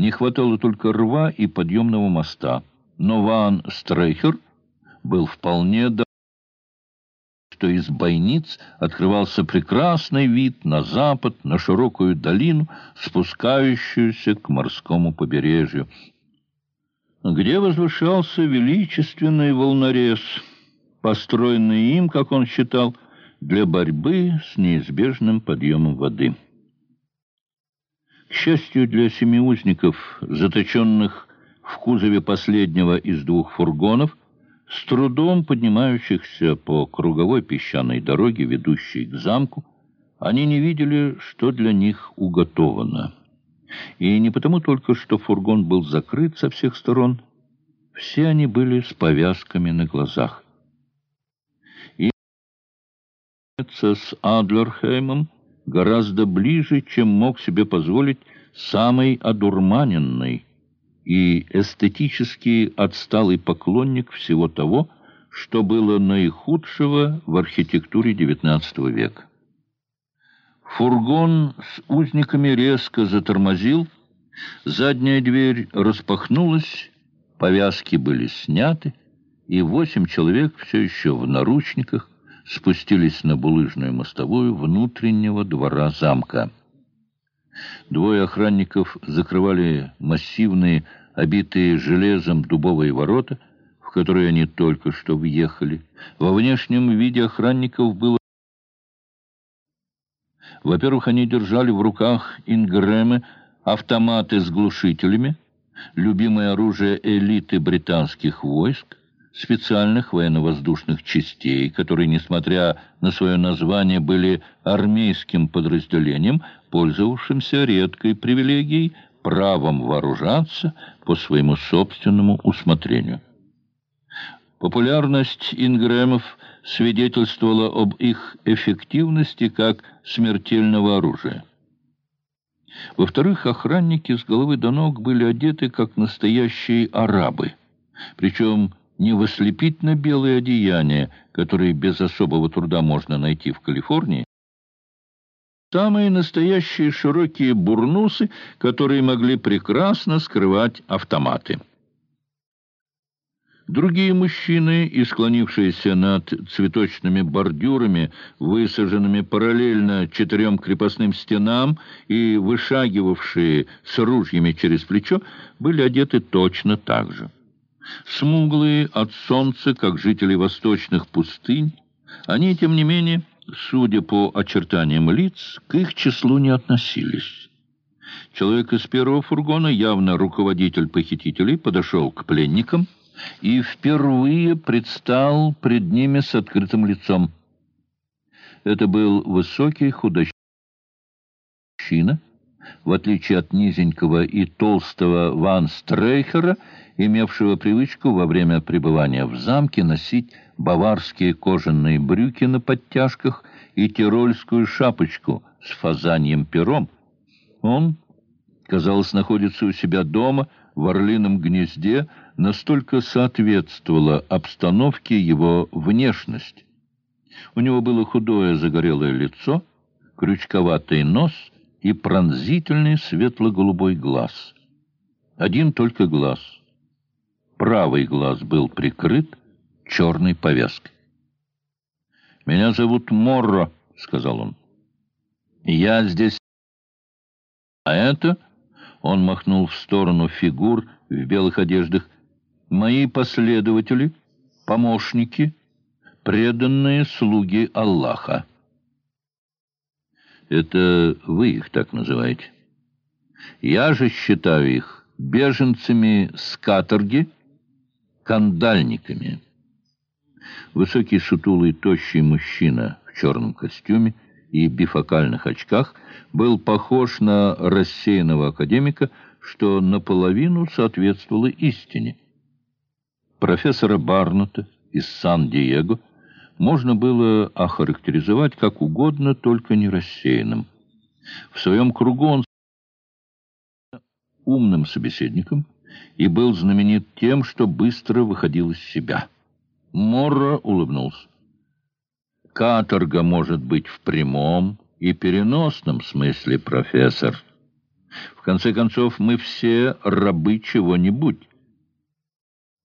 Не хватало только рва и подъемного моста. Но Ван Стрейхер был вполне доволен, что из бойниц открывался прекрасный вид на запад, на широкую долину, спускающуюся к морскому побережью, где возвышался величественный волнорез, построенный им, как он считал, для борьбы с неизбежным подъемом воды. К счастью для семи узников, заточенных в кузове последнего из двух фургонов, с трудом поднимающихся по круговой песчаной дороге, ведущей к замку, они не видели, что для них уготовано. И не потому только, что фургон был закрыт со всех сторон, все они были с повязками на глазах. И с Адлерхеймом гораздо ближе, чем мог себе позволить самый одурманенный и эстетически отсталый поклонник всего того, что было наихудшего в архитектуре XIX века. Фургон с узниками резко затормозил, задняя дверь распахнулась, повязки были сняты, и восемь человек все еще в наручниках спустились на булыжную мостовую внутреннего двора замка. Двое охранников закрывали массивные, обитые железом дубовые ворота, в которые они только что въехали. Во внешнем виде охранников было... Во-первых, они держали в руках ингремы, автоматы с глушителями, любимое оружие элиты британских войск, специальных военно-воздушных частей, которые, несмотря на свое название, были армейским подразделением, пользовавшимся редкой привилегией правом вооружаться по своему собственному усмотрению. Популярность ингремов свидетельствовала об их эффективности как смертельного оружия. Во-вторых, охранники с головы до ног были одеты как настоящие арабы, причем не в ослепительно-белые одеяния, которые без особого труда можно найти в Калифорнии, самые настоящие широкие бурнусы, которые могли прекрасно скрывать автоматы. Другие мужчины, и склонившиеся над цветочными бордюрами, высаженными параллельно четырем крепостным стенам и вышагивавшие с ружьями через плечо, были одеты точно так же. Смуглые от солнца, как жители восточных пустынь, они, тем не менее, судя по очертаниям лиц, к их числу не относились. Человек из первого фургона, явно руководитель похитителей, подошел к пленникам и впервые предстал пред ними с открытым лицом. Это был высокий худощавый мужчина, в отличие от низенького и толстого Ван Стрейхера, имевшего привычку во время пребывания в замке носить баварские кожаные брюки на подтяжках и тирольскую шапочку с фазаньем пером. Он, казалось, находится у себя дома в орлином гнезде, настолько соответствовала обстановке его внешность. У него было худое загорелое лицо, крючковатый нос и пронзительный светло-голубой глаз. Один только глаз — правый глаз был прикрыт черной повязкой. «Меня зовут Морро», — сказал он. «Я здесь...» «А это...» — он махнул в сторону фигур в белых одеждах. «Мои последователи, помощники, преданные слуги Аллаха». «Это вы их так называете?» «Я же считаю их беженцами с каторги» кандальниками. Высокий, сутулый, тощий мужчина в черном костюме и бифокальных очках был похож на рассеянного академика, что наполовину соответствовало истине. Профессора Барната из Сан-Диего можно было охарактеризовать как угодно, только не рассеянным. В своем кругу он умным собеседником – и был знаменит тем, что быстро выходил из себя. Морро улыбнулся. Каторга может быть в прямом и переносном смысле, профессор. В конце концов, мы все рабы чего-нибудь.